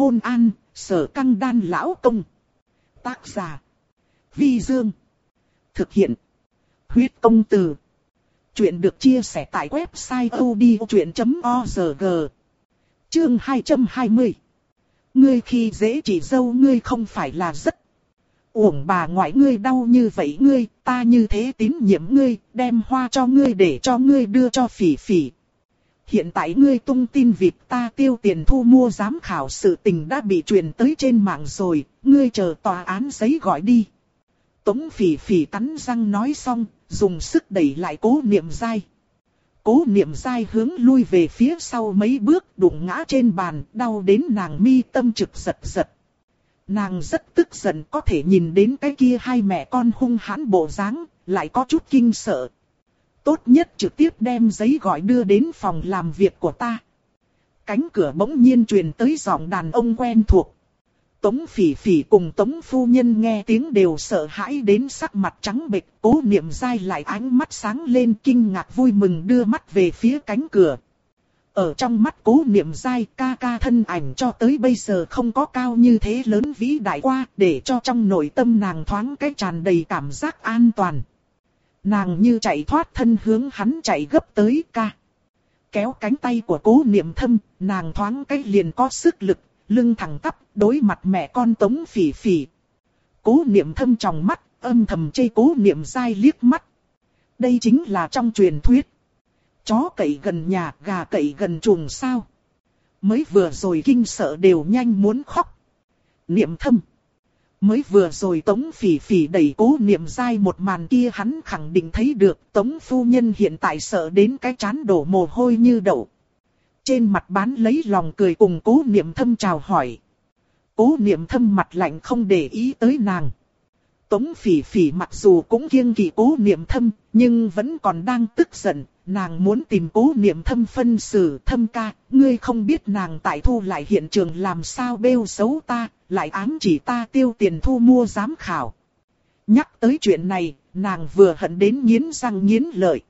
hôn an, sở căng đan lão công. Tác giả. Vi Dương. Thực hiện. Huyết công từ. Chuyện được chia sẻ tại website odchuyện.org. Chương 220. Ngươi khi dễ chỉ dâu ngươi không phải là rất uổng bà ngoại ngươi đau như vậy ngươi, ta như thế tín nhiệm ngươi, đem hoa cho ngươi để cho ngươi đưa cho phỉ phỉ. Hiện tại ngươi tung tin vịt ta tiêu tiền thu mua giám khảo sự tình đã bị truyền tới trên mạng rồi, ngươi chờ tòa án giấy gọi đi. Tống phỉ phỉ cắn răng nói xong, dùng sức đẩy lại cố niệm dai. Cố niệm dai hướng lui về phía sau mấy bước đụng ngã trên bàn, đau đến nàng mi tâm trực giật giật. Nàng rất tức giận có thể nhìn đến cái kia hai mẹ con hung hãn bộ dáng, lại có chút kinh sợ. Tốt nhất trực tiếp đem giấy gọi đưa đến phòng làm việc của ta. Cánh cửa bỗng nhiên truyền tới giọng đàn ông quen thuộc. Tống phỉ phỉ cùng tống phu nhân nghe tiếng đều sợ hãi đến sắc mặt trắng bệch, cố niệm dai lại ánh mắt sáng lên kinh ngạc vui mừng đưa mắt về phía cánh cửa. Ở trong mắt cố niệm dai ca ca thân ảnh cho tới bây giờ không có cao như thế lớn vĩ đại qua để cho trong nội tâm nàng thoáng cái tràn đầy cảm giác an toàn. Nàng như chạy thoát thân hướng hắn chạy gấp tới ca. Kéo cánh tay của cố niệm thâm, nàng thoáng cái liền có sức lực, lưng thẳng tắp, đối mặt mẹ con tống phỉ phỉ. Cố niệm thâm trong mắt, âm thầm chê cố niệm dai liếc mắt. Đây chính là trong truyền thuyết. Chó cậy gần nhà, gà cậy gần chuồng sao. Mới vừa rồi kinh sợ đều nhanh muốn khóc. Niệm thâm. Mới vừa rồi Tống Phỉ Phỉ đẩy cố niệm dai một màn kia hắn khẳng định thấy được Tống Phu Nhân hiện tại sợ đến cái chán đổ mồ hôi như đậu. Trên mặt bán lấy lòng cười cùng cố niệm thâm chào hỏi. Cố niệm thâm mặt lạnh không để ý tới nàng. Tống Phỉ Phỉ mặc dù cũng kiêng kỵ cố niệm thâm, nhưng vẫn còn đang tức giận, nàng muốn tìm cố niệm thâm phân xử thâm ca, ngươi không biết nàng tại thu lại hiện trường làm sao bêu xấu ta, lại ám chỉ ta tiêu tiền thu mua giám khảo. Nhắc tới chuyện này, nàng vừa hận đến nghiến răng nghiến lợi.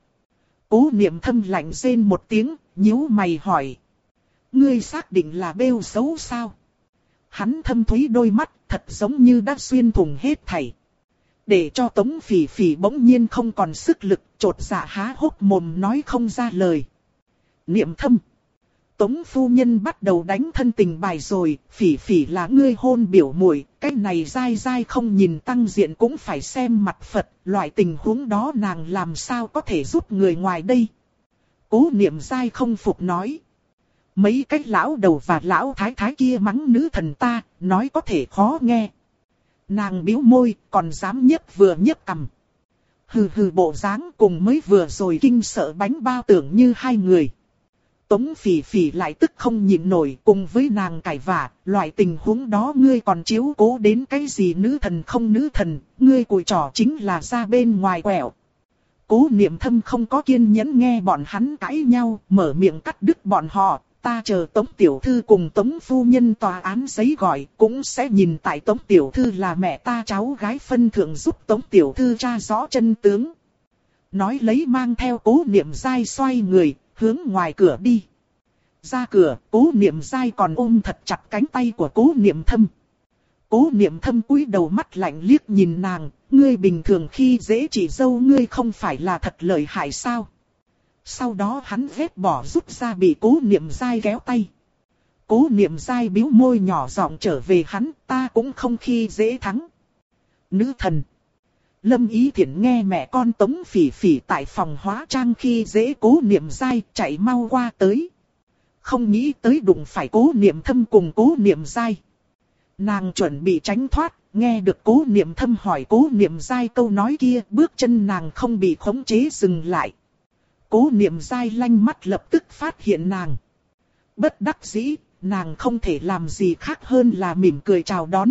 Cố niệm thâm lạnh rên một tiếng, nhíu mày hỏi. Ngươi xác định là bêu xấu sao? Hắn thâm thúy đôi mắt, thật giống như đã xuyên thủng hết thảy. Để cho tống phỉ phỉ bỗng nhiên không còn sức lực, trột dạ há hốc mồm nói không ra lời. Niệm thâm. Tống phu nhân bắt đầu đánh thân tình bài rồi, phỉ phỉ là ngươi hôn biểu muội, cái này dai dai không nhìn tăng diện cũng phải xem mặt Phật, loại tình huống đó nàng làm sao có thể giúp người ngoài đây. Cố niệm dai không phục nói. Mấy cái lão đầu và lão thái thái kia mắng nữ thần ta, nói có thể khó nghe. Nàng biếu môi, còn dám nhấc vừa nhấc cầm. Hừ hừ bộ dáng cùng mới vừa rồi kinh sợ bánh bao tưởng như hai người. Tống phỉ phỉ lại tức không nhịn nổi cùng với nàng cãi vả, loại tình huống đó ngươi còn chiếu cố đến cái gì nữ thần không nữ thần, ngươi cùi trò chính là ra bên ngoài quẹo. Cố niệm thâm không có kiên nhẫn nghe bọn hắn cãi nhau, mở miệng cắt đứt bọn họ, ta chờ Tống Tiểu Thư cùng Tống Phu Nhân tòa án giấy gọi, cũng sẽ nhìn tại Tống Tiểu Thư là mẹ ta cháu gái phân thượng giúp Tống Tiểu Thư tra rõ chân tướng. Nói lấy mang theo cố niệm dai xoay người, hướng ngoài cửa đi. Ra cửa, cố niệm dai còn ôm thật chặt cánh tay của cố niệm thâm. Cố niệm thâm cúi đầu mắt lạnh liếc nhìn nàng, ngươi bình thường khi dễ chỉ dâu ngươi không phải là thật lợi hại sao. Sau đó hắn vết bỏ rút ra bị cố niệm dai kéo tay. Cố niệm dai biếu môi nhỏ giọng trở về hắn, ta cũng không khi dễ thắng. Nữ thần. Lâm ý thiện nghe mẹ con tống phỉ phỉ tại phòng hóa trang khi dễ cố niệm dai chạy mau qua tới. Không nghĩ tới đụng phải cố niệm thâm cùng cố niệm dai. Nàng chuẩn bị tránh thoát, nghe được cố niệm thâm hỏi cố niệm dai câu nói kia, bước chân nàng không bị khống chế dừng lại. Cố niệm dai lanh mắt lập tức phát hiện nàng. Bất đắc dĩ, nàng không thể làm gì khác hơn là mỉm cười chào đón.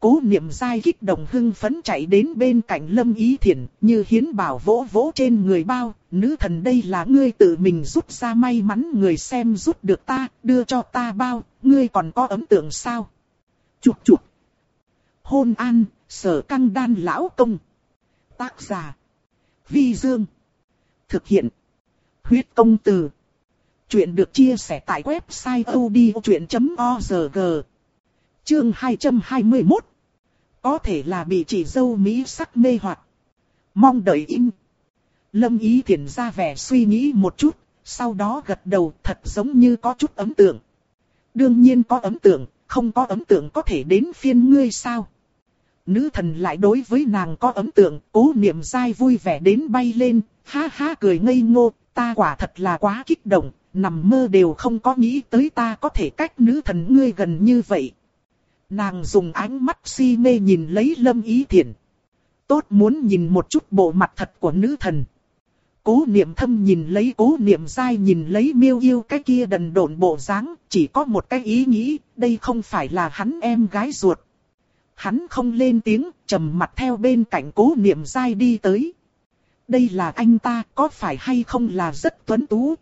Cố niệm dai kích động hưng phấn chạy đến bên cạnh lâm ý thiện, như hiến bảo vỗ vỗ trên người bao, nữ thần đây là ngươi tự mình rút ra may mắn người xem rút được ta, đưa cho ta bao, ngươi còn có ấn tượng sao? Chụp chụp. Hôn an, sở căng đan lão công. Tác giả. Vi Dương. Thực hiện. Huyết công từ. Chuyện được chia sẻ tại website odchuyện.org. Chương 221. Có thể là bị chị dâu Mỹ sắc mê hoặc. Mong đợi im Lâm ý thiện ra vẻ suy nghĩ một chút, sau đó gật đầu thật giống như có chút ấm tượng. Đương nhiên có ấm tượng, không có ấm tượng có thể đến phiên ngươi sao? Nữ thần lại đối với nàng có ấm tượng, cố niệm dai vui vẻ đến bay lên, ha ha cười ngây ngô, ta quả thật là quá kích động, nằm mơ đều không có nghĩ tới ta có thể cách nữ thần ngươi gần như vậy. Nàng dùng ánh mắt si mê nhìn lấy lâm ý thiện. Tốt muốn nhìn một chút bộ mặt thật của nữ thần. Cố niệm thâm nhìn lấy cố niệm dai nhìn lấy miêu yêu cái kia đần độn bộ dáng, chỉ có một cái ý nghĩ, đây không phải là hắn em gái ruột. Hắn không lên tiếng, trầm mặt theo bên cạnh cố niệm dai đi tới. Đây là anh ta, có phải hay không là rất tuấn tú?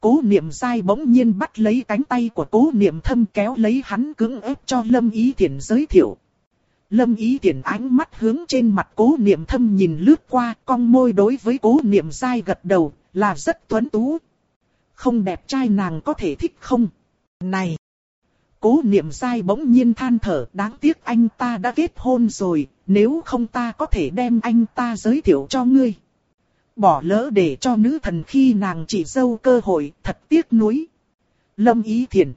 Cố niệm dai bỗng nhiên bắt lấy cánh tay của cố niệm thâm kéo lấy hắn cứng ép cho Lâm Ý Thiển giới thiệu. Lâm Ý Thiển ánh mắt hướng trên mặt cố niệm thâm nhìn lướt qua, cong môi đối với cố niệm dai gật đầu, là rất tuấn tú. Không đẹp trai nàng có thể thích không? Này! Cố niệm dai bỗng nhiên than thở, đáng tiếc anh ta đã kết hôn rồi, nếu không ta có thể đem anh ta giới thiệu cho ngươi bỏ lỡ để cho nữ thần khi nàng chỉ dâu cơ hội, thật tiếc nuối. Lâm Ý Thiền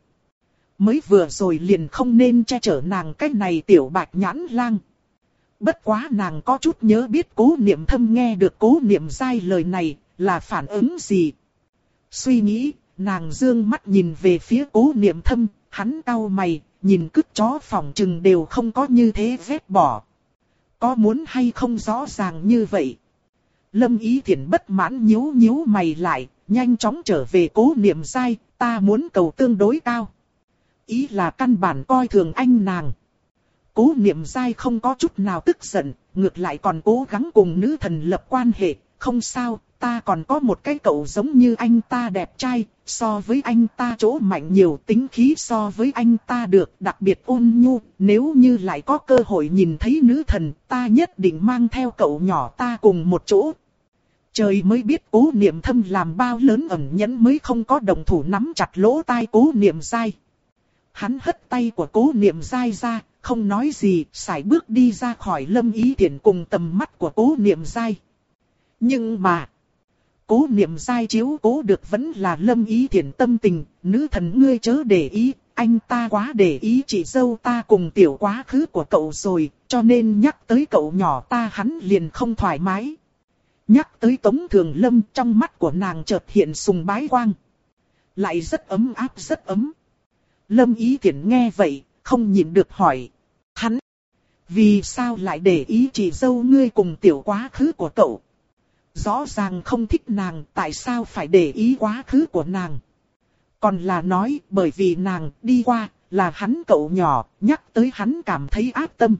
Mới vừa rồi liền không nên che chở nàng cách này tiểu bạch nhãn lang. Bất quá nàng có chút nhớ biết cố niệm thâm nghe được cố niệm dai lời này, là phản ứng gì. Suy nghĩ, nàng dương mắt nhìn về phía cố niệm thâm, hắn cau mày, nhìn cứt chó phòng trừng đều không có như thế vết bỏ. Có muốn hay không rõ ràng như vậy? Lâm Ý Thiển bất mãn nhíu nhíu mày lại, nhanh chóng trở về cố niệm sai, ta muốn cầu tương đối cao. Ý là căn bản coi thường anh nàng. Cố niệm sai không có chút nào tức giận, ngược lại còn cố gắng cùng nữ thần lập quan hệ, không sao, ta còn có một cái cậu giống như anh ta đẹp trai, so với anh ta chỗ mạnh nhiều tính khí so với anh ta được đặc biệt ôn nhu, nếu như lại có cơ hội nhìn thấy nữ thần, ta nhất định mang theo cậu nhỏ ta cùng một chỗ. Trời mới biết cố niệm thâm làm bao lớn ẩn nhẫn mới không có đồng thủ nắm chặt lỗ tai cố niệm dai. Hắn hất tay của cố niệm dai ra, không nói gì, sải bước đi ra khỏi lâm ý tiện cùng tầm mắt của cố niệm dai. Nhưng mà, cố niệm sai chiếu cố được vẫn là lâm ý thiện tâm tình, nữ thần ngươi chớ để ý, anh ta quá để ý chị dâu ta cùng tiểu quá khứ của cậu rồi, cho nên nhắc tới cậu nhỏ ta hắn liền không thoải mái. Nhắc tới Tống Thường Lâm trong mắt của nàng chợt hiện sùng bái quang. Lại rất ấm áp rất ấm. Lâm Ý Thiển nghe vậy, không nhịn được hỏi. Hắn, vì sao lại để ý chị dâu ngươi cùng tiểu quá khứ của cậu? Rõ ràng không thích nàng, tại sao phải để ý quá khứ của nàng? Còn là nói, bởi vì nàng đi qua, là hắn cậu nhỏ, nhắc tới hắn cảm thấy áp tâm.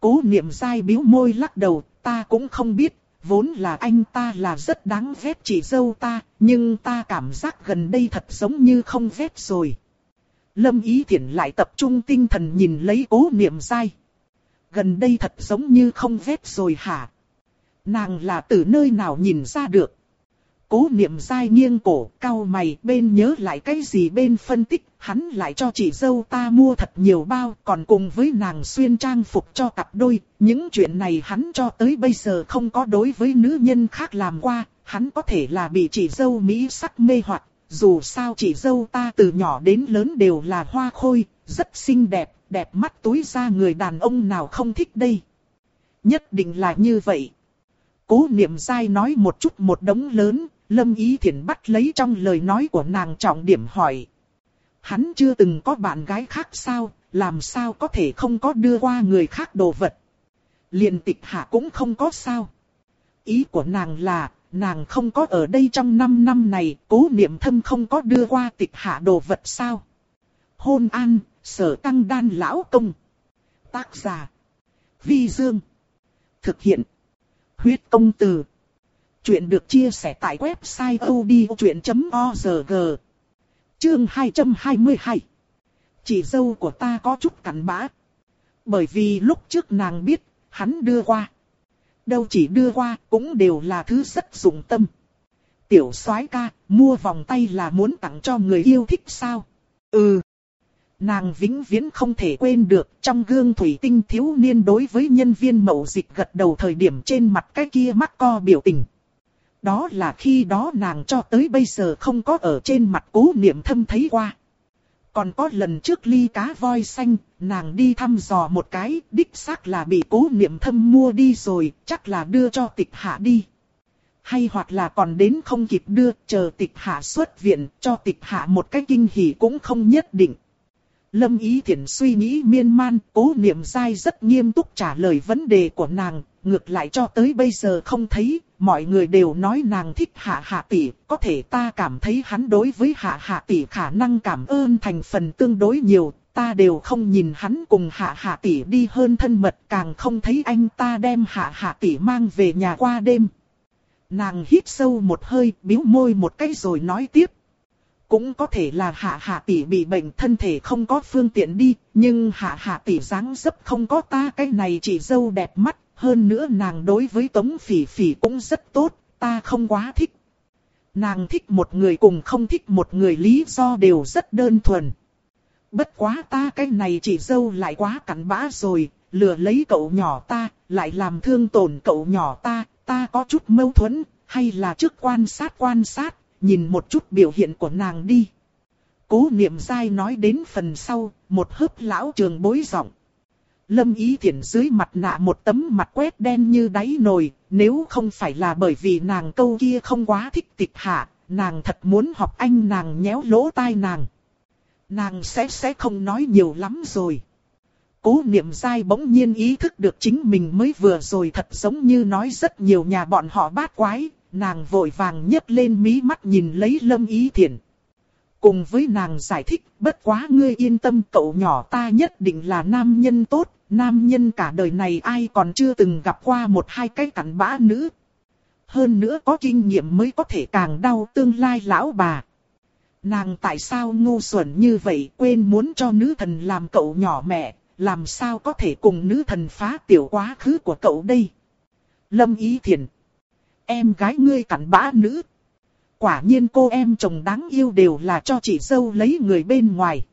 Cố niệm dai biếu môi lắc đầu, ta cũng không biết, vốn là anh ta là rất đáng ghét chị dâu ta, nhưng ta cảm giác gần đây thật giống như không ghét rồi. Lâm Ý Thiển lại tập trung tinh thần nhìn lấy cố niệm dai. Gần đây thật giống như không ghét rồi hả? Nàng là từ nơi nào nhìn ra được? Cố niệm dai nghiêng cổ, cau mày, bên nhớ lại cái gì bên phân tích, hắn lại cho chị dâu ta mua thật nhiều bao, còn cùng với nàng xuyên trang phục cho cặp đôi. Những chuyện này hắn cho tới bây giờ không có đối với nữ nhân khác làm qua, hắn có thể là bị chị dâu Mỹ sắc mê hoặc. Dù sao chị dâu ta từ nhỏ đến lớn đều là hoa khôi, rất xinh đẹp, đẹp mắt túi ra người đàn ông nào không thích đây. Nhất định là như vậy. Cố niệm dai nói một chút một đống lớn, Lâm Ý Thiển bắt lấy trong lời nói của nàng trọng điểm hỏi. Hắn chưa từng có bạn gái khác sao, làm sao có thể không có đưa qua người khác đồ vật. liền tịch hạ cũng không có sao. Ý của nàng là, nàng không có ở đây trong 5 năm này, cố niệm thâm không có đưa qua tịch hạ đồ vật sao. Hôn an, sở tăng đan lão công. Tác giả. Vi Dương. Thực hiện. Huyết công từ. Chuyện được chia sẻ tại website odchuyện.org Chương 222 Chị dâu của ta có chút cắn bã. Bởi vì lúc trước nàng biết, hắn đưa qua. Đâu chỉ đưa qua, cũng đều là thứ rất dụng tâm. tiểu soái ca, mua vòng tay là muốn tặng cho người yêu thích sao? Ừ. Nàng vĩnh viễn không thể quên được trong gương thủy tinh thiếu niên đối với nhân viên mậu dịch gật đầu thời điểm trên mặt cái kia mắt co biểu tình. Đó là khi đó nàng cho tới bây giờ không có ở trên mặt cố niệm thâm thấy qua. Còn có lần trước ly cá voi xanh, nàng đi thăm dò một cái, đích xác là bị cố niệm thâm mua đi rồi, chắc là đưa cho tịch hạ đi. Hay hoặc là còn đến không kịp đưa, chờ tịch hạ xuất viện, cho tịch hạ một cái kinh hỉ cũng không nhất định. Lâm Ý Thiển suy nghĩ miên man, cố niệm dai rất nghiêm túc trả lời vấn đề của nàng, ngược lại cho tới bây giờ không thấy, mọi người đều nói nàng thích hạ hạ tỷ, có thể ta cảm thấy hắn đối với hạ hạ tỷ khả năng cảm ơn thành phần tương đối nhiều, ta đều không nhìn hắn cùng hạ hạ tỷ đi hơn thân mật, càng không thấy anh ta đem hạ hạ tỷ mang về nhà qua đêm. Nàng hít sâu một hơi, biếu môi một cái rồi nói tiếp. Cũng có thể là hạ hạ tỷ bị bệnh thân thể không có phương tiện đi, nhưng hạ hạ tỷ dáng dấp không có ta cái này chỉ dâu đẹp mắt, hơn nữa nàng đối với tống phỉ phỉ cũng rất tốt, ta không quá thích. Nàng thích một người cùng không thích một người lý do đều rất đơn thuần. Bất quá ta cái này chỉ dâu lại quá cắn bã rồi, lừa lấy cậu nhỏ ta, lại làm thương tổn cậu nhỏ ta, ta có chút mâu thuẫn, hay là trước quan sát quan sát, nhìn một chút biểu hiện của nàng đi. Cố niệm dai nói đến phần sau, một hớp lão trường bối giọng. Lâm ý thiện dưới mặt nạ một tấm mặt quét đen như đáy nồi, nếu không phải là bởi vì nàng câu kia không quá thích tịch hạ, nàng thật muốn học anh nàng nhéo lỗ tai nàng. Nàng sẽ sẽ không nói nhiều lắm rồi. Cố niệm dai bỗng nhiên ý thức được chính mình mới vừa rồi thật giống như nói rất nhiều nhà bọn họ bát quái, nàng vội vàng nhấc lên mí mắt nhìn lấy lâm ý thiện. Cùng với nàng giải thích, bất quá ngươi yên tâm cậu nhỏ ta nhất định là nam nhân tốt, nam nhân cả đời này ai còn chưa từng gặp qua một hai cái cặn bã nữ. Hơn nữa có kinh nghiệm mới có thể càng đau tương lai lão bà. Nàng tại sao ngu xuẩn như vậy quên muốn cho nữ thần làm cậu nhỏ mẹ, làm sao có thể cùng nữ thần phá tiểu quá khứ của cậu đây? Lâm Ý Thiền Em gái ngươi cặn bã nữ. Quả nhiên cô em chồng đáng yêu đều là cho chị dâu lấy người bên ngoài.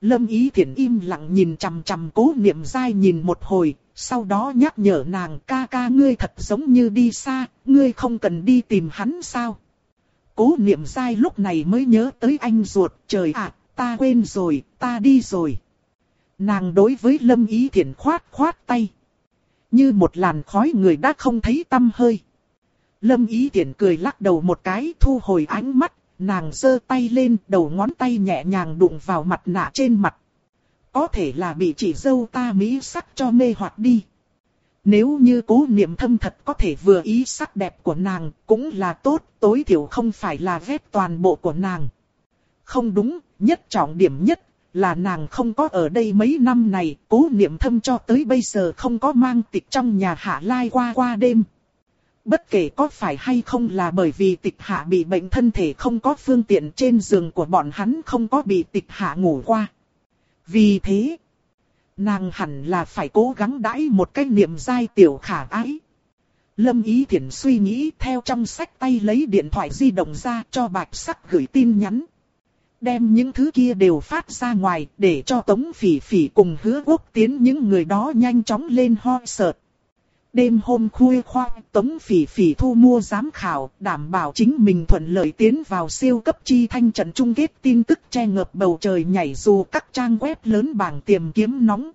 Lâm Ý Thiển im lặng nhìn chằm chằm cố niệm dai nhìn một hồi, sau đó nhắc nhở nàng ca ca ngươi thật giống như đi xa, ngươi không cần đi tìm hắn sao. Cố niệm dai lúc này mới nhớ tới anh ruột, trời ạ, ta quên rồi, ta đi rồi. Nàng đối với Lâm Ý Thiển khoát khoát tay. Như một làn khói người đã không thấy tâm hơi. Lâm Ý Thiển cười lắc đầu một cái thu hồi ánh mắt, nàng giơ tay lên, đầu ngón tay nhẹ nhàng đụng vào mặt nạ trên mặt. Có thể là bị chỉ dâu ta mỹ sắc cho mê hoặc đi. Nếu như cố niệm thâm thật có thể vừa ý sắc đẹp của nàng, cũng là tốt, tối thiểu không phải là ghép toàn bộ của nàng. Không đúng, nhất trọng điểm nhất là nàng không có ở đây mấy năm này, cố niệm thâm cho tới bây giờ không có mang tịch trong nhà hạ lai qua qua đêm. Bất kể có phải hay không là bởi vì tịch hạ bị bệnh thân thể không có phương tiện trên giường của bọn hắn không có bị tịch hạ ngủ qua. Vì thế, nàng hẳn là phải cố gắng đãi một cái niệm dai tiểu khả ái. Lâm Ý Thiển suy nghĩ theo trong sách tay lấy điện thoại di động ra cho bạch sắc gửi tin nhắn. Đem những thứ kia đều phát ra ngoài để cho Tống Phỉ Phỉ cùng hứa quốc tiến những người đó nhanh chóng lên ho sợt. Đêm hôm khuya khoang Tống Phỉ Phỉ thu mua giám khảo, đảm bảo chính mình thuận lợi tiến vào siêu cấp chi thanh trận chung kết tin tức che ngợp bầu trời nhảy dù các trang web lớn bảng tìm kiếm nóng.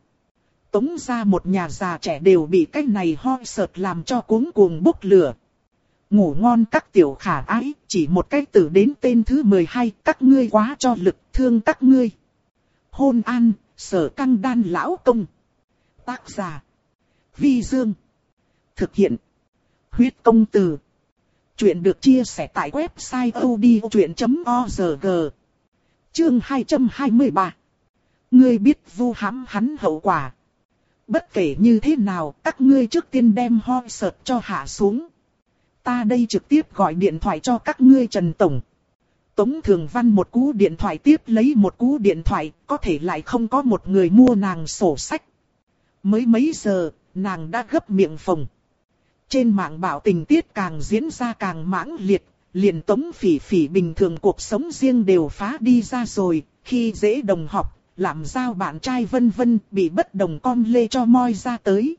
Tống ra một nhà già trẻ đều bị cái này ho sợt làm cho cuống cuồng bốc lửa. Ngủ ngon các tiểu khả ái, chỉ một cái từ đến tên thứ 12, các ngươi quá cho lực thương các ngươi. Hôn an, sở căng đan lão công. Tác giả. Vi Dương. Thực hiện. Huyết công từ. Chuyện được chia sẻ tại website odchuyện.org. Chương 223. Ngươi biết vu hãm hắn hậu quả. Bất kể như thế nào, các ngươi trước tiên đem ho sợt cho hạ xuống. Ta đây trực tiếp gọi điện thoại cho các ngươi Trần Tổng. Tống Thường Văn một cú điện thoại tiếp lấy một cú điện thoại, có thể lại không có một người mua nàng sổ sách. Mới mấy giờ, nàng đã gấp miệng phồng. Trên mạng bảo tình tiết càng diễn ra càng mãng liệt, liền tống phỉ phỉ bình thường cuộc sống riêng đều phá đi ra rồi, khi dễ đồng học, làm sao bạn trai vân vân bị bất đồng con lê cho moi ra tới.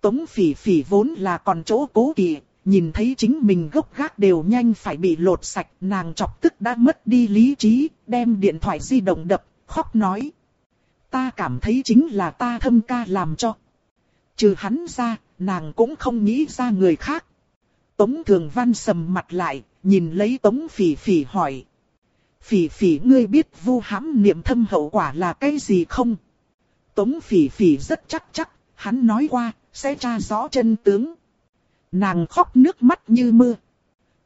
Tống phỉ phỉ vốn là còn chỗ cố kỵ, nhìn thấy chính mình gốc gác đều nhanh phải bị lột sạch, nàng chọc tức đã mất đi lý trí, đem điện thoại di động đập, khóc nói. Ta cảm thấy chính là ta thâm ca làm cho. Trừ hắn ra, nàng cũng không nghĩ ra người khác. Tống Thường Văn sầm mặt lại, nhìn lấy Tống Phỉ Phỉ hỏi. Phỉ Phỉ ngươi biết vu hãm niệm thâm hậu quả là cái gì không? Tống Phỉ Phỉ rất chắc chắc, hắn nói qua, sẽ tra rõ chân tướng. Nàng khóc nước mắt như mưa.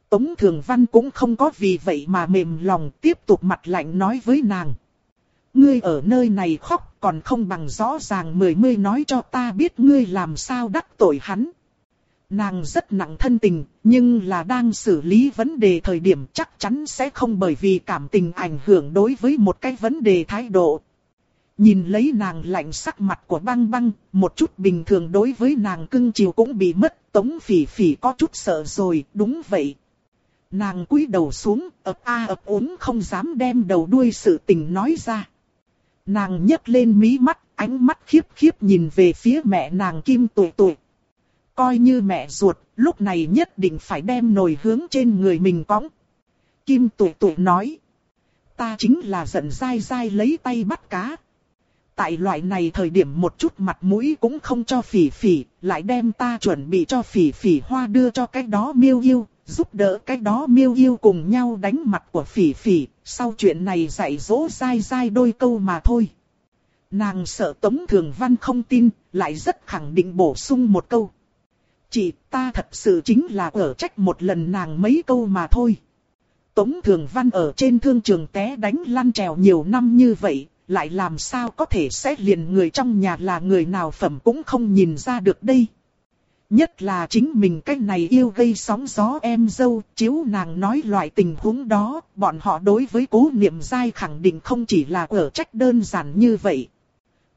Tống Thường Văn cũng không có vì vậy mà mềm lòng tiếp tục mặt lạnh nói với nàng. Ngươi ở nơi này khóc còn không bằng rõ ràng mười mươi nói cho ta biết ngươi làm sao đắc tội hắn. Nàng rất nặng thân tình, nhưng là đang xử lý vấn đề thời điểm chắc chắn sẽ không bởi vì cảm tình ảnh hưởng đối với một cái vấn đề thái độ. Nhìn lấy nàng lạnh sắc mặt của băng băng, một chút bình thường đối với nàng cưng chiều cũng bị mất, tống phỉ phỉ có chút sợ rồi, đúng vậy. Nàng cúi đầu xuống, ập a ập ốm không dám đem đầu đuôi sự tình nói ra. Nàng nhấc lên mí mắt, ánh mắt khiếp khiếp nhìn về phía mẹ nàng kim tuổi tuổi. Coi như mẹ ruột, lúc này nhất định phải đem nồi hướng trên người mình cõng. Kim tuổi tuổi nói. Ta chính là giận dai dai lấy tay bắt cá. Tại loại này thời điểm một chút mặt mũi cũng không cho phỉ phỉ, lại đem ta chuẩn bị cho phỉ phỉ hoa đưa cho cái đó miêu yêu, giúp đỡ cái đó miêu yêu cùng nhau đánh mặt của phỉ phỉ, sau chuyện này dạy dỗ dai dai đôi câu mà thôi. Nàng sợ Tống Thường Văn không tin, lại rất khẳng định bổ sung một câu. Chị ta thật sự chính là ở trách một lần nàng mấy câu mà thôi. Tống Thường Văn ở trên thương trường té đánh lăn trèo nhiều năm như vậy, lại làm sao có thể xét liền người trong nhà là người nào phẩm cũng không nhìn ra được đây. Nhất là chính mình cái này yêu gây sóng gió em dâu, chiếu nàng nói loại tình huống đó, bọn họ đối với cố niệm dai khẳng định không chỉ là ở trách đơn giản như vậy.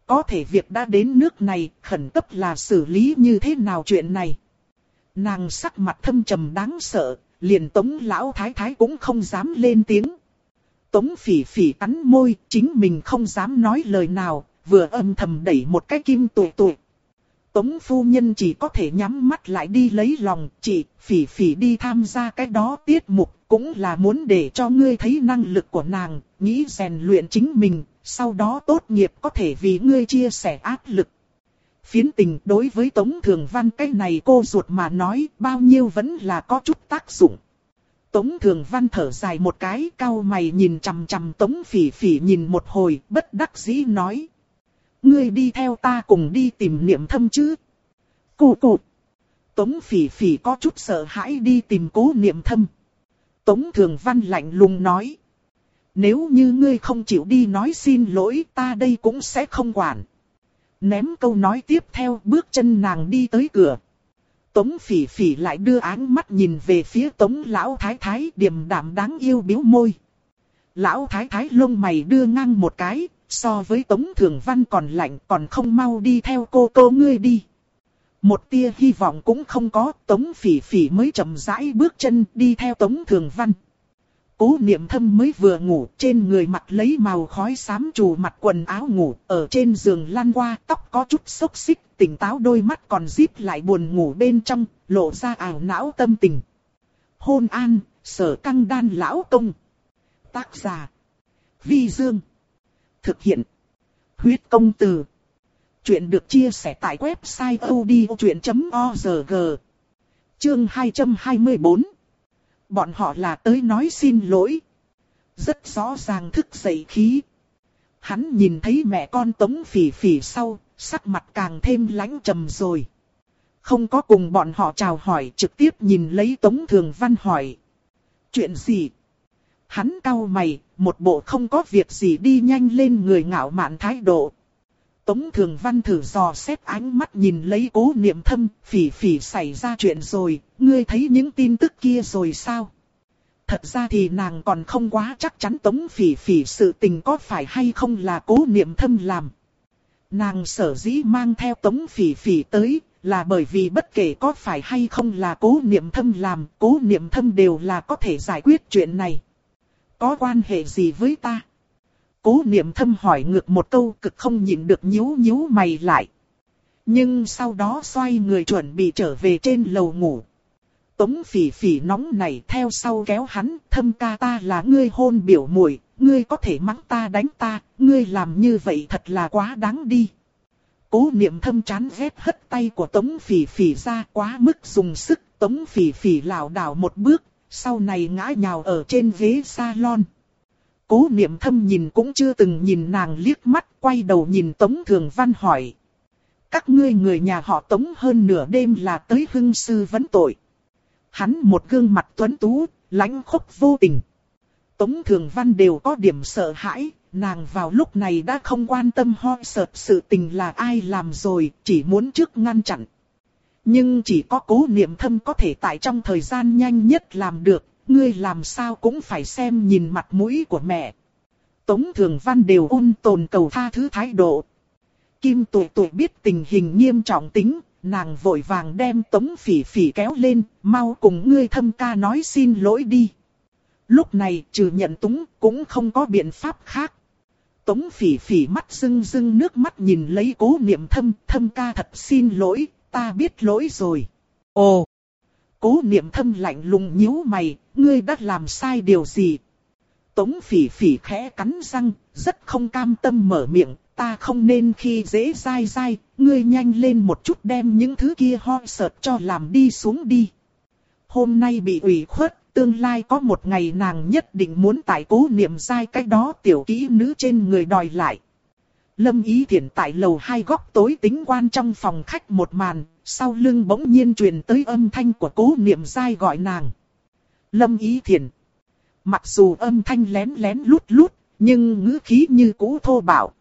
Có thể việc đã đến nước này, khẩn cấp là xử lý như thế nào chuyện này. Nàng sắc mặt thâm trầm đáng sợ, liền tống lão thái thái cũng không dám lên tiếng. Tống phỉ phỉ cắn môi, chính mình không dám nói lời nào, vừa âm thầm đẩy một cái kim tụ tụ Tống phu nhân chỉ có thể nhắm mắt lại đi lấy lòng, chị, phỉ phỉ đi tham gia cái đó tiết mục, cũng là muốn để cho ngươi thấy năng lực của nàng, nghĩ rèn luyện chính mình, sau đó tốt nghiệp có thể vì ngươi chia sẻ áp lực. Phiến tình đối với Tống Thường Văn cái này cô ruột mà nói bao nhiêu vẫn là có chút tác dụng. Tống Thường Văn thở dài một cái, cao mày nhìn chằm chằm Tống Phỉ Phỉ nhìn một hồi, bất đắc dĩ nói. Ngươi đi theo ta cùng đi tìm niệm thâm chứ. Cụ cụ. Tống Phỉ Phỉ có chút sợ hãi đi tìm cố niệm thâm. Tống Thường Văn lạnh lùng nói. Nếu như ngươi không chịu đi nói xin lỗi ta đây cũng sẽ không quản. Ném câu nói tiếp theo bước chân nàng đi tới cửa. Tống phỉ phỉ lại đưa áng mắt nhìn về phía tống lão thái thái điềm đạm đáng yêu biếu môi. Lão thái thái lông mày đưa ngang một cái, so với tống thường văn còn lạnh còn không mau đi theo cô cô ngươi đi. Một tia hy vọng cũng không có, tống phỉ phỉ mới chậm rãi bước chân đi theo tống thường văn. Cố niệm thâm mới vừa ngủ, trên người mặt lấy màu khói xám trù mặt quần áo ngủ, ở trên giường lăn qua, tóc có chút xốc xích, tỉnh táo đôi mắt còn díp lại buồn ngủ bên trong, lộ ra ảo não tâm tình. Hôn an, sở căng đan lão công. Tác giả. Vi Dương. Thực hiện. Huyết công từ. Chuyện được chia sẻ tại website odchuyện.org. Chương 224 bọn họ là tới nói xin lỗi. Rất rõ ràng thức dậy khí. Hắn nhìn thấy mẹ con tống phỉ phỉ sau, sắc mặt càng thêm lãnh trầm rồi. Không có cùng bọn họ chào hỏi trực tiếp nhìn lấy tống thường văn hỏi. Chuyện gì? Hắn cau mày, một bộ không có việc gì đi nhanh lên người ngạo mạn thái độ. Tống Thường Văn thử dò xét ánh mắt nhìn lấy cố niệm thâm, phỉ phỉ xảy ra chuyện rồi, ngươi thấy những tin tức kia rồi sao? Thật ra thì nàng còn không quá chắc chắn tống phỉ phỉ sự tình có phải hay không là cố niệm thâm làm. Nàng sở dĩ mang theo tống phỉ phỉ tới, là bởi vì bất kể có phải hay không là cố niệm thâm làm, cố niệm thâm đều là có thể giải quyết chuyện này. Có quan hệ gì với ta? Cố niệm thâm hỏi ngược một câu cực không nhịn được nhíu nhíu mày lại. Nhưng sau đó xoay người chuẩn bị trở về trên lầu ngủ. Tống phỉ phỉ nóng này theo sau kéo hắn, thâm ca ta là ngươi hôn biểu muội ngươi có thể mắng ta đánh ta, ngươi làm như vậy thật là quá đáng đi. Cố niệm thâm chán ghét hất tay của Tống Phỉ Phỉ ra quá mức dùng sức. Tống Phỉ Phỉ lảo đảo một bước, sau này ngã nhào ở trên ghế salon. Cố niệm thâm nhìn cũng chưa từng nhìn nàng liếc mắt, quay đầu nhìn Tống Thường Văn hỏi. Các ngươi người nhà họ Tống hơn nửa đêm là tới hưng sư vấn tội. Hắn một gương mặt tuấn tú, lãnh khốc vô tình. Tống Thường Văn đều có điểm sợ hãi, nàng vào lúc này đã không quan tâm ho sợt sự tình là ai làm rồi, chỉ muốn trước ngăn chặn. Nhưng chỉ có cố niệm thâm có thể tại trong thời gian nhanh nhất làm được, ngươi làm sao cũng phải xem nhìn mặt mũi của mẹ. Tống Thường Văn đều ôn tồn cầu tha thứ thái độ. Kim tuổi tuổi biết tình hình nghiêm trọng tính, nàng vội vàng đem Tống Phỉ Phỉ kéo lên, mau cùng ngươi thâm ca nói xin lỗi đi. Lúc này trừ nhận túng cũng không có biện pháp khác. Tống phỉ phỉ mắt rưng rưng nước mắt nhìn lấy cố niệm thâm, thâm ca thật xin lỗi, ta biết lỗi rồi. Ồ! Cố niệm thâm lạnh lùng nhíu mày, ngươi đã làm sai điều gì? Tống phỉ phỉ khẽ cắn răng, rất không cam tâm mở miệng, ta không nên khi dễ dai dai, ngươi nhanh lên một chút đem những thứ kia ho sợt cho làm đi xuống đi. Hôm nay bị ủy khuất, tương lai có một ngày nàng nhất định muốn tại cố niệm sai cách đó tiểu kỹ nữ trên người đòi lại. Lâm Ý Thiển tại lầu hai góc tối tính quan trong phòng khách một màn, sau lưng bỗng nhiên truyền tới âm thanh của cố niệm dai gọi nàng. Lâm Ý Thiển. Mặc dù âm thanh lén lén lút lút, nhưng ngữ khí như cũ thô bạo.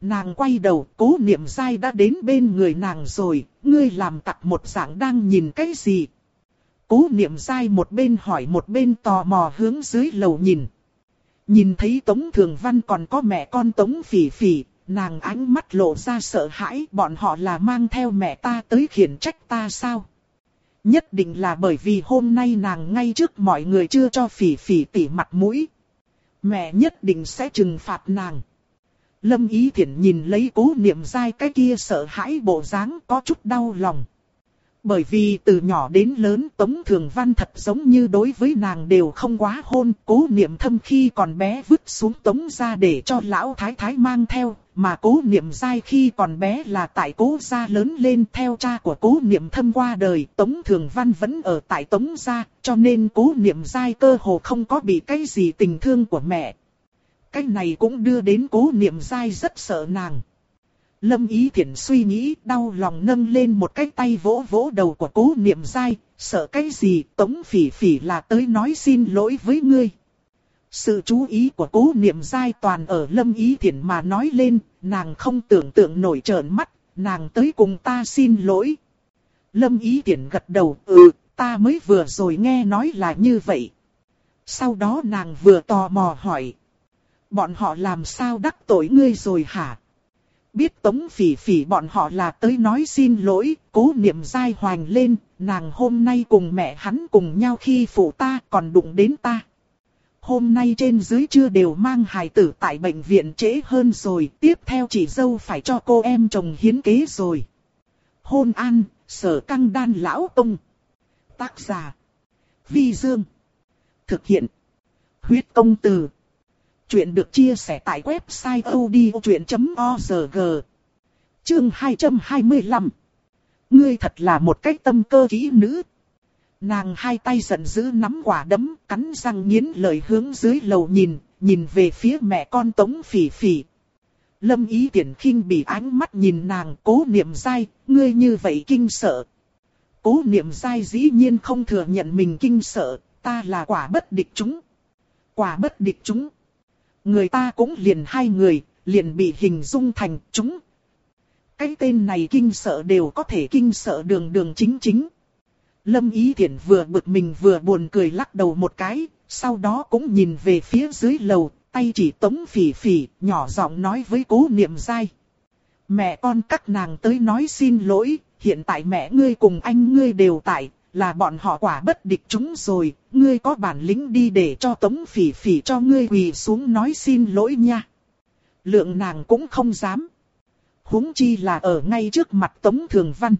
Nàng quay đầu, cố niệm dai đã đến bên người nàng rồi, ngươi làm tặc một dạng đang nhìn cái gì, Cố niệm dai một bên hỏi một bên tò mò hướng dưới lầu nhìn. Nhìn thấy Tống Thường Văn còn có mẹ con Tống Phỉ Phỉ, nàng ánh mắt lộ ra sợ hãi, bọn họ là mang theo mẹ ta tới khiển trách ta sao? Nhất định là bởi vì hôm nay nàng ngay trước mọi người chưa cho Phỉ Phỉ tỉ mặt mũi. Mẹ nhất định sẽ trừng phạt nàng. Lâm Ý Thiển nhìn lấy cố niệm dai cái kia sợ hãi bộ dáng có chút đau lòng. Bởi vì từ nhỏ đến lớn Tống Thường Văn thật giống như đối với nàng đều không quá hôn, cố niệm thâm khi còn bé vứt xuống Tống ra để cho lão thái thái mang theo, mà cố niệm dai khi còn bé là tại cố gia lớn lên theo cha của cố niệm thâm qua đời, Tống Thường Văn vẫn ở tại Tống gia, cho nên cố niệm dai cơ hồ không có bị cái gì tình thương của mẹ. Cái này cũng đưa đến cố niệm dai rất sợ nàng. Lâm Ý Thiển suy nghĩ đau lòng nâng lên một cái tay vỗ vỗ đầu của cố niệm dai, sợ cái gì tống phỉ phỉ là tới nói xin lỗi với ngươi. Sự chú ý của cố niệm dai toàn ở Lâm Ý Thiển mà nói lên, nàng không tưởng tượng nổi trợn mắt, nàng tới cùng ta xin lỗi. Lâm Ý Thiển gật đầu, ừ, ta mới vừa rồi nghe nói là như vậy. Sau đó nàng vừa tò mò hỏi. Bọn họ làm sao đắc tội ngươi rồi hả? Biết tống phỉ phỉ bọn họ là tới nói xin lỗi, cố niệm dai hoành lên, nàng hôm nay cùng mẹ hắn cùng nhau khi phụ ta còn đụng đến ta. Hôm nay trên dưới chưa đều mang hài tử tại bệnh viện trễ hơn rồi, tiếp theo chị dâu phải cho cô em chồng hiến kế rồi. Hôn an, sở căng đan lão tông. Tác giả. Vi Dương. Thực hiện. Huyết công từ. Chuyện được chia sẻ tại website odchuyện.org Chương 225 Ngươi thật là một cách tâm cơ kỹ nữ. Nàng hai tay giận dữ nắm quả đấm, cắn răng nghiến lời hướng dưới lầu nhìn, nhìn về phía mẹ con tống phỉ phỉ. Lâm ý tiện khinh bị ánh mắt nhìn nàng cố niệm dai, ngươi như vậy kinh sợ. Cố niệm dai dĩ nhiên không thừa nhận mình kinh sợ, ta là quả bất địch chúng. Quả bất địch chúng. Người ta cũng liền hai người, liền bị hình dung thành chúng. Cái tên này kinh sợ đều có thể kinh sợ đường đường chính chính. Lâm Ý Thiển vừa bực mình vừa buồn cười lắc đầu một cái, sau đó cũng nhìn về phía dưới lầu, tay chỉ tống phỉ phỉ, nhỏ giọng nói với cố niệm dai. Mẹ con các nàng tới nói xin lỗi, hiện tại mẹ ngươi cùng anh ngươi đều tại, là bọn họ quả bất địch chúng rồi, ngươi có bản lĩnh đi để cho tống phỉ phỉ cho ngươi quỳ xuống nói xin lỗi nha. Lượng nàng cũng không dám. huống chi là ở ngay trước mặt tống thường văn.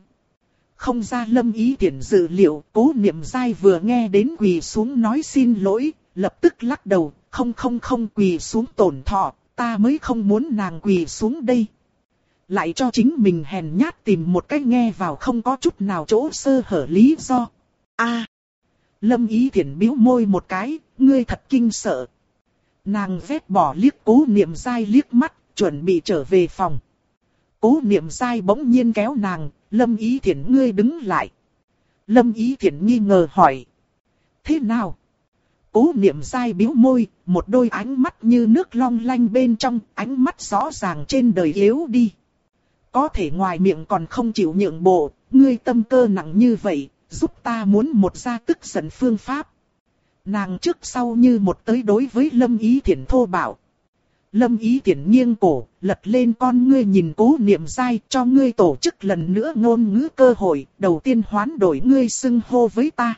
Không ra lâm ý tiện dự liệu, cố niệm dai vừa nghe đến quỳ xuống nói xin lỗi, lập tức lắc đầu, không không không quỳ xuống tổn thọ, ta mới không muốn nàng quỳ xuống đây. Lại cho chính mình hèn nhát tìm một cách nghe vào không có chút nào chỗ sơ hở lý do. a Lâm ý thiển biếu môi một cái, ngươi thật kinh sợ. Nàng vét bỏ liếc cố niệm dai liếc mắt, chuẩn bị trở về phòng. Cố niệm dai bỗng nhiên kéo nàng, lâm ý thiển ngươi đứng lại. Lâm ý thiển nghi ngờ hỏi. Thế nào? Cố niệm dai biếu môi, một đôi ánh mắt như nước long lanh bên trong, ánh mắt rõ ràng trên đời yếu đi. Có thể ngoài miệng còn không chịu nhượng bộ, ngươi tâm cơ nặng như vậy, giúp ta muốn một gia tức giận phương pháp. Nàng trước sau như một tới đối với Lâm Ý Thiển thô bảo. Lâm Ý Thiển nghiêng cổ, lật lên con ngươi nhìn cố niệm sai cho ngươi tổ chức lần nữa ngôn ngữ cơ hội, đầu tiên hoán đổi ngươi xưng hô với ta.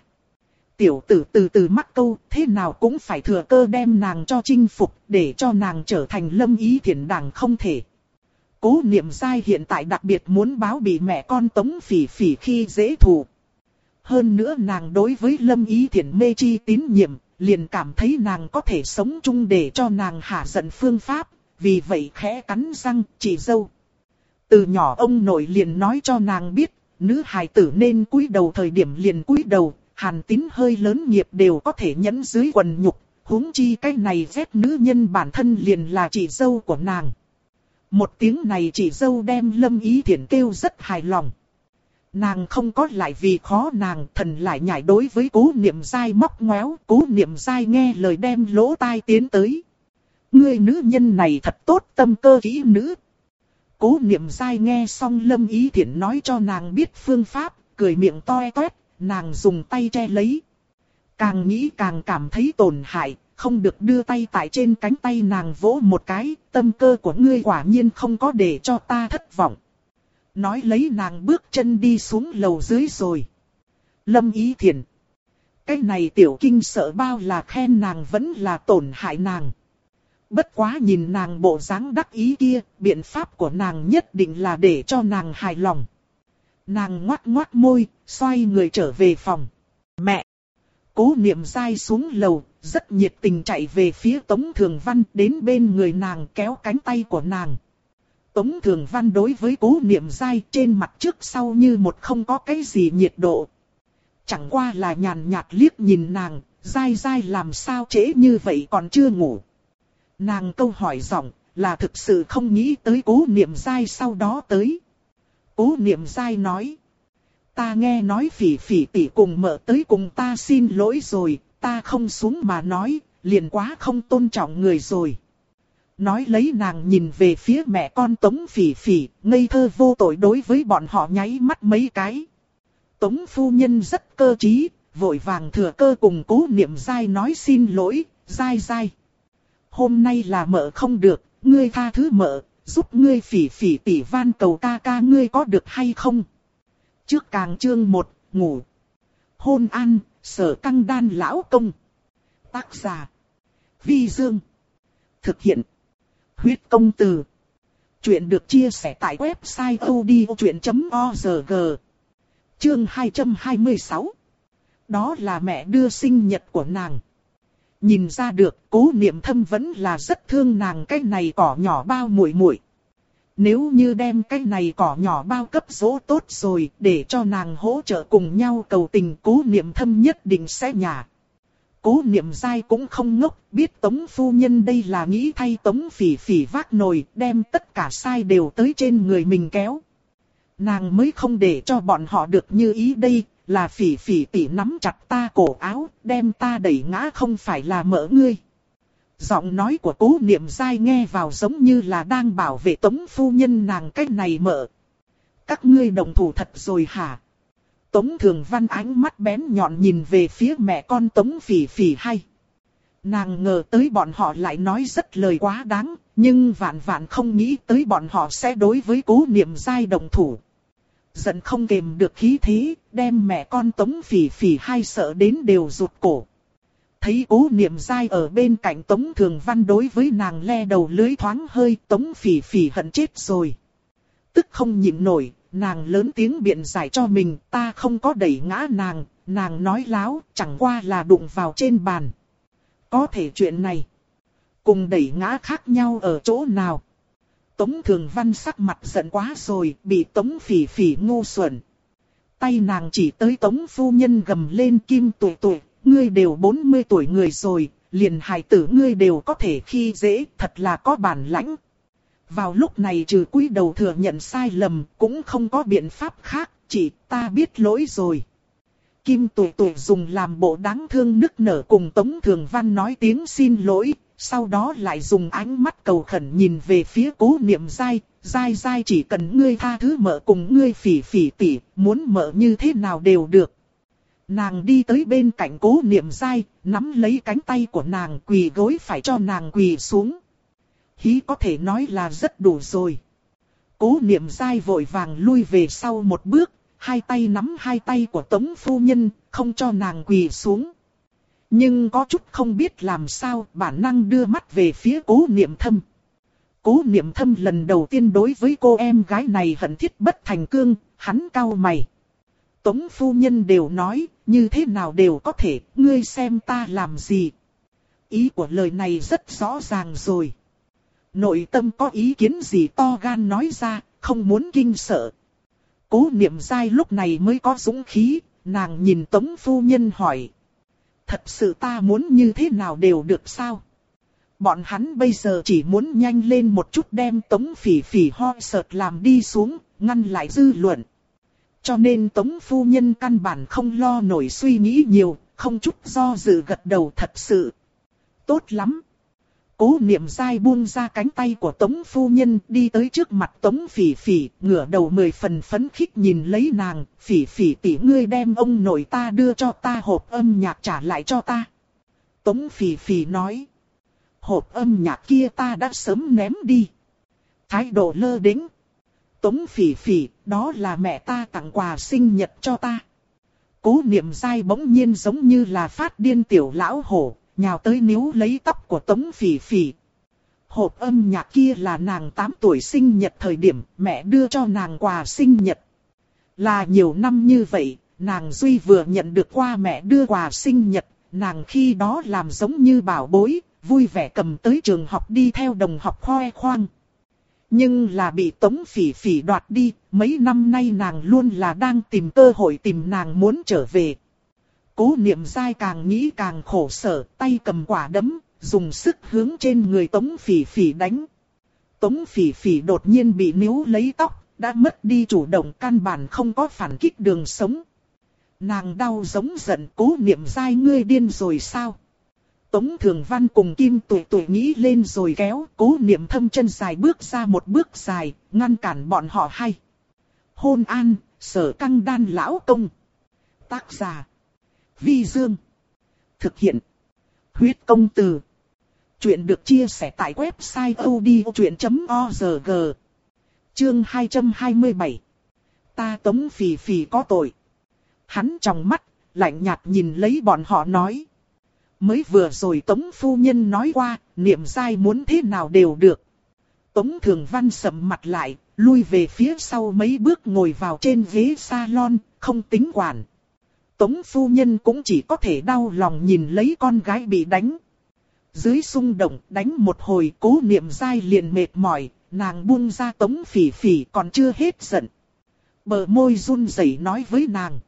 Tiểu tử từ từ mắc câu, thế nào cũng phải thừa cơ đem nàng cho chinh phục, để cho nàng trở thành lâm ý thiện đảng không thể. Cố niệm Sai hiện tại đặc biệt muốn báo bị mẹ con tống phỉ phỉ khi dễ thù. Hơn nữa nàng đối với lâm ý thiện mê chi tín nhiệm, liền cảm thấy nàng có thể sống chung để cho nàng hạ giận phương pháp, vì vậy khẽ cắn răng, chỉ dâu. Từ nhỏ ông nội liền nói cho nàng biết, nữ hài tử nên cúi đầu thời điểm liền cúi đầu, hàn tín hơi lớn nghiệp đều có thể nhẫn dưới quần nhục, huống chi cái này vết nữ nhân bản thân liền là chị dâu của nàng. Một tiếng này chị dâu đem lâm ý thiện kêu rất hài lòng. Nàng không có lại vì khó nàng thần lại nhảy đối với cố niệm dai móc ngoéo, cố niệm dai nghe lời đem lỗ tai tiến tới. người nữ nhân này thật tốt tâm cơ kỹ nữ. Cố niệm dai nghe xong lâm ý thiện nói cho nàng biết phương pháp, cười miệng toe toét, nàng dùng tay che lấy. Càng nghĩ càng cảm thấy tổn hại, không được đưa tay tại trên cánh tay nàng vỗ một cái, tâm cơ của ngươi quả nhiên không có để cho ta thất vọng. Nói lấy nàng bước chân đi xuống lầu dưới rồi. Lâm ý thiền. Cái này tiểu kinh sợ bao là khen nàng vẫn là tổn hại nàng. Bất quá nhìn nàng bộ dáng đắc ý kia, biện pháp của nàng nhất định là để cho nàng hài lòng. Nàng ngoát ngoát môi, xoay người trở về phòng. Mẹ! Cố niệm dai xuống lầu, rất nhiệt tình chạy về phía Tống Thường Văn đến bên người nàng kéo cánh tay của nàng. Tống Thường Văn đối với cố niệm dai trên mặt trước sau như một không có cái gì nhiệt độ. Chẳng qua là nhàn nhạt liếc nhìn nàng, dai dai làm sao trễ như vậy còn chưa ngủ. Nàng câu hỏi giọng là thực sự không nghĩ tới cố niệm dai sau đó tới. Cố niệm dai nói. Ta nghe nói phỉ phỉ tỷ cùng mở tới cùng ta xin lỗi rồi, ta không xuống mà nói, liền quá không tôn trọng người rồi. Nói lấy nàng nhìn về phía mẹ con Tống Phỉ Phỉ, ngây thơ vô tội đối với bọn họ nháy mắt mấy cái. Tống phu nhân rất cơ trí, vội vàng thừa cơ cùng cố niệm dai nói xin lỗi, dai dai. Hôm nay là mợ không được, ngươi tha thứ mợ, giúp ngươi phỉ phỉ tỉ van cầu ca ca ngươi có được hay không? Trước càng chương một, ngủ. Hôn an, sở căng đan lão công. Tác giả. Vi Dương. Thực hiện. Huyết công từ. Chuyện được chia sẻ tại website odchuyện.org. Chương 226. Đó là mẹ đưa sinh nhật của nàng. Nhìn ra được, cố niệm thâm vẫn là rất thương nàng cái này cỏ nhỏ bao muội muội. Nếu như đem cái này cỏ nhỏ bao cấp dỗ tốt rồi, để cho nàng hỗ trợ cùng nhau cầu tình cố niệm thâm nhất định sẽ nhả. Cố niệm dai cũng không ngốc, biết tống phu nhân đây là nghĩ thay tống phỉ phỉ vác nồi, đem tất cả sai đều tới trên người mình kéo. Nàng mới không để cho bọn họ được như ý đây, là phỉ phỉ tỉ nắm chặt ta cổ áo, đem ta đẩy ngã không phải là mỡ ngươi. Giọng nói của cố niệm dai nghe vào giống như là đang bảo vệ tống phu nhân nàng cách này mở. Các ngươi đồng thủ thật rồi hả? Tống thường văn ánh mắt bén nhọn nhìn về phía mẹ con tống phỉ phỉ hay. Nàng ngờ tới bọn họ lại nói rất lời quá đáng, nhưng vạn vạn không nghĩ tới bọn họ sẽ đối với cố niệm giai đồng thủ. Giận không kềm được khí thế, đem mẹ con tống phỉ phỉ hai sợ đến đều rụt cổ. Thấy cố niệm dai ở bên cạnh tống thường văn đối với nàng le đầu lưới thoáng hơi tống phỉ phỉ hận chết rồi. Tức không nhịn nổi, nàng lớn tiếng biện giải cho mình ta không có đẩy ngã nàng, nàng nói láo chẳng qua là đụng vào trên bàn. Có thể chuyện này, cùng đẩy ngã khác nhau ở chỗ nào. Tống Thường Văn sắc mặt giận quá rồi, bị Tống Phỉ Phỉ ngu xuẩn. Tay nàng chỉ tới Tống Phu Nhân gầm lên kim tụi tụi ngươi đều 40 tuổi người rồi, liền hài tử ngươi đều có thể khi dễ, thật là có bản lãnh. Vào lúc này trừ quý đầu thừa nhận sai lầm, cũng không có biện pháp khác, chỉ ta biết lỗi rồi. Kim tuổi tuổi dùng làm bộ đáng thương nức nở cùng Tống Thường Văn nói tiếng xin lỗi, sau đó lại dùng ánh mắt cầu khẩn nhìn về phía cố niệm dai, dai dai chỉ cần ngươi tha thứ mợ cùng ngươi phỉ phỉ tỉ, muốn mợ như thế nào đều được. Nàng đi tới bên cạnh cố niệm dai, nắm lấy cánh tay của nàng quỳ gối phải cho nàng quỳ xuống. Hí có thể nói là rất đủ rồi. Cố niệm dai vội vàng lui về sau một bước, hai tay nắm hai tay của tống phu nhân, không cho nàng quỳ xuống. Nhưng có chút không biết làm sao bản năng đưa mắt về phía cố niệm thâm. Cố niệm thâm lần đầu tiên đối với cô em gái này hận thiết bất thành cương, hắn cau mày. Tống phu nhân đều nói, như thế nào đều có thể, ngươi xem ta làm gì. Ý của lời này rất rõ ràng rồi. Nội tâm có ý kiến gì to gan nói ra, không muốn kinh sợ. Cố niệm dai lúc này mới có dũng khí, nàng nhìn tống phu nhân hỏi. Thật sự ta muốn như thế nào đều được sao? Bọn hắn bây giờ chỉ muốn nhanh lên một chút đem tống phỉ phỉ ho sợt làm đi xuống, ngăn lại dư luận. Cho nên tống phu nhân căn bản không lo nổi suy nghĩ nhiều, không chút do dự gật đầu thật sự. Tốt lắm. Cố niệm dai buông ra cánh tay của tống phu nhân đi tới trước mặt tống phỉ phỉ, ngửa đầu mười phần phấn khích nhìn lấy nàng, phỉ phỉ tỷ ngươi đem ông nội ta đưa cho ta hộp âm nhạc trả lại cho ta. Tống phỉ phỉ nói, hộp âm nhạc kia ta đã sớm ném đi. Thái độ lơ đĩnh. Tống phỉ phỉ, đó là mẹ ta tặng quà sinh nhật cho ta. Cố niệm dai bỗng nhiên giống như là phát điên tiểu lão hổ, nhào tới níu lấy tóc của Tống Phỉ Phỉ. Hộp âm nhạc kia là nàng 8 tuổi sinh nhật thời điểm mẹ đưa cho nàng quà sinh nhật. Là nhiều năm như vậy, nàng Duy vừa nhận được qua mẹ đưa quà sinh nhật, nàng khi đó làm giống như bảo bối, vui vẻ cầm tới trường học đi theo đồng học khoe khoang. Nhưng là bị Tống Phỉ Phỉ đoạt đi, mấy năm nay nàng luôn là đang tìm cơ hội tìm nàng muốn trở về. Cố niệm dai càng nghĩ càng khổ sở, tay cầm quả đấm, dùng sức hướng trên người Tống Phỉ Phỉ đánh. Tống Phỉ Phỉ đột nhiên bị níu lấy tóc, đã mất đi chủ động căn bản không có phản kích đường sống. Nàng đau giống giận cố niệm dai ngươi điên rồi sao? Tống Thường Văn cùng Kim Tuổi Tuổi nghĩ lên rồi kéo cố niệm thâm chân dài bước ra một bước dài, ngăn cản bọn họ hay. Hôn an, sở căng đan lão công. Tác giả. Vi Dương. Thực hiện. Huyết công từ. Chuyện được chia sẻ tại website odchuyện.org. Chương 227. Ta tống phì phì có tội. Hắn trong mắt, lạnh nhạt nhìn lấy bọn họ nói. Mới vừa rồi Tống Phu Nhân nói qua, niệm dai muốn thế nào đều được. Tống Thường Văn sầm mặt lại, lui về phía sau mấy bước ngồi vào trên ghế salon, không tính quản. Tống phu nhân cũng chỉ có thể đau lòng nhìn lấy con gái bị đánh. Dưới xung động đánh một hồi cố niệm dai liền mệt mỏi, nàng buông ra tống phỉ phỉ còn chưa hết giận. Bờ môi run rẩy nói với nàng.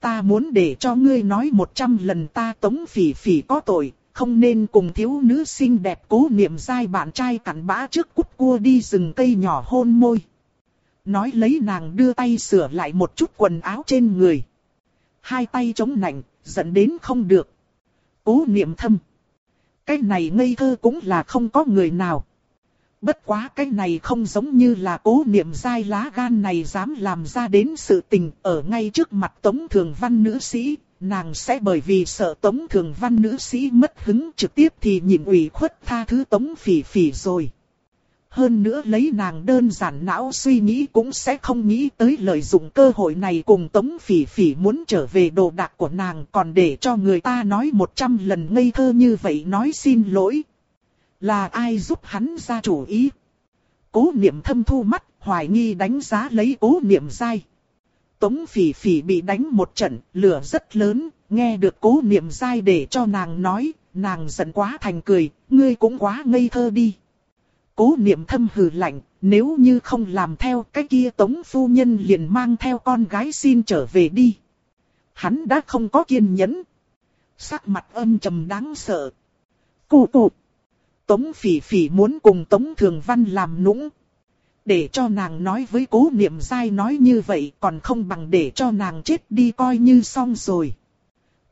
Ta muốn để cho ngươi nói một trăm lần ta tống phỉ phỉ có tội, không nên cùng thiếu nữ xinh đẹp cố niệm dai bạn trai cặn bã trước cút cua đi rừng cây nhỏ hôn môi. Nói lấy nàng đưa tay sửa lại một chút quần áo trên người hai tay chống nạnh, giận đến không được. Cố niệm thâm. Cái này ngây thơ cũng là không có người nào. Bất quá cái này không giống như là cố niệm dai lá gan này dám làm ra đến sự tình ở ngay trước mặt tống thường văn nữ sĩ, nàng sẽ bởi vì sợ Tống Thường Văn nữ sĩ mất hứng trực tiếp thì nhịn ủy khuất tha thứ Tống Phỉ Phỉ rồi. Hơn nữa lấy nàng đơn giản não suy nghĩ cũng sẽ không nghĩ tới lợi dụng cơ hội này cùng Tống Phỉ Phỉ muốn trở về đồ đạc của nàng còn để cho người ta nói một trăm lần ngây thơ như vậy nói xin lỗi. Là ai giúp hắn ra chủ ý? Cố niệm thâm thu mắt, hoài nghi đánh giá lấy cố niệm dai. Tống phỉ phỉ bị đánh một trận, lửa rất lớn, nghe được cố niệm dai để cho nàng nói, nàng giận quá thành cười, ngươi cũng quá ngây thơ đi. Cố niệm thâm hừ lạnh, nếu như không làm theo cái kia tống phu nhân liền mang theo con gái xin trở về đi. Hắn đã không có kiên nhẫn. Sắc mặt âm trầm đáng sợ. Cụ cụ. Tống phỉ phỉ muốn cùng Tống Thường Văn làm nũng. Để cho nàng nói với cố niệm dai nói như vậy còn không bằng để cho nàng chết đi coi như xong rồi.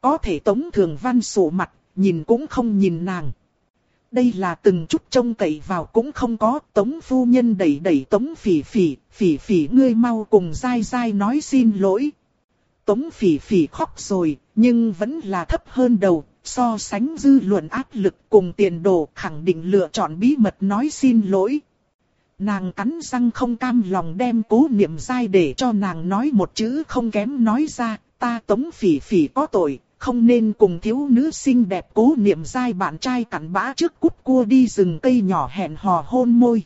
Có thể Tống Thường Văn sổ mặt, nhìn cũng không nhìn nàng. Đây là từng chút trông cậy vào cũng không có Tống Phu Nhân đẩy đẩy Tống Phỉ Phỉ, Phỉ Phỉ ngươi mau cùng dai dai nói xin lỗi. Tống Phỉ Phỉ khóc rồi, nhưng vẫn là thấp hơn đầu, So sánh dư luận áp lực cùng tiền đồ khẳng định lựa chọn bí mật nói xin lỗi. Nàng cắn răng không cam lòng đem cố niệm dai để cho nàng nói một chữ không kém nói ra, ta tống phỉ phỉ có tội, không nên cùng thiếu nữ xinh đẹp cố niệm dai bạn trai cặn bã trước cút cua đi rừng cây nhỏ hẹn hò hôn môi.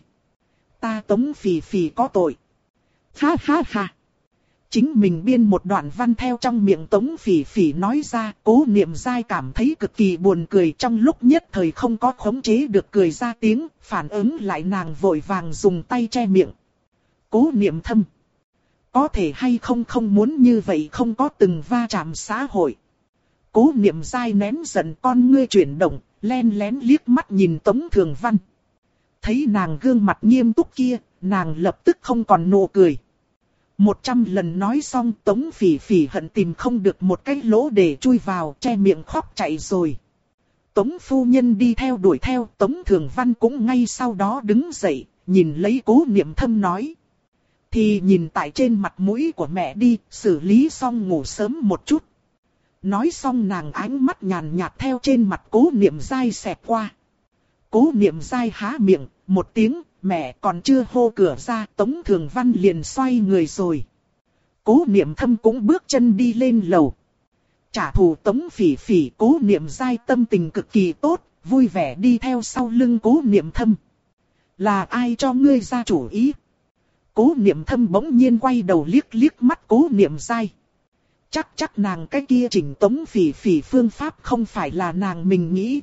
Ta tống phỉ phỉ có tội. Ha ha ha. Chính mình biên một đoạn văn theo trong miệng tống phỉ phỉ nói ra, cố niệm dai cảm thấy cực kỳ buồn cười trong lúc nhất thời không có khống chế được cười ra tiếng, phản ứng lại nàng vội vàng dùng tay che miệng. Cố niệm thâm. Có thể hay không không muốn như vậy không có từng va chạm xã hội. Cố niệm dai nén giận con ngươi chuyển động, len lén liếc mắt nhìn Tống Thường Văn. Thấy nàng gương mặt nghiêm túc kia, nàng lập tức không còn nụ cười. Một trăm lần nói xong tống phỉ phỉ hận tìm không được một cái lỗ để chui vào che miệng khóc chạy rồi. Tống phu nhân đi theo đuổi theo tống thường văn cũng ngay sau đó đứng dậy, nhìn lấy cố niệm thâm nói. Thì nhìn tại trên mặt mũi của mẹ đi, xử lý xong ngủ sớm một chút. Nói xong nàng ánh mắt nhàn nhạt theo trên mặt cố niệm dai xẹp qua. Cố niệm dai há miệng, một tiếng mẹ còn chưa hô cửa ra, Tống Thường Văn liền xoay người rồi. Cố niệm thâm cũng bước chân đi lên lầu. Trả thù Tống Phỉ Phỉ cố niệm dai tâm tình cực kỳ tốt, vui vẻ đi theo sau lưng cố niệm thâm. Là ai cho ngươi ra chủ ý? Cố niệm thâm bỗng nhiên quay đầu liếc liếc mắt cố niệm dai. Chắc chắc nàng cái kia chỉnh Tống Phỉ Phỉ phương pháp không phải là nàng mình nghĩ,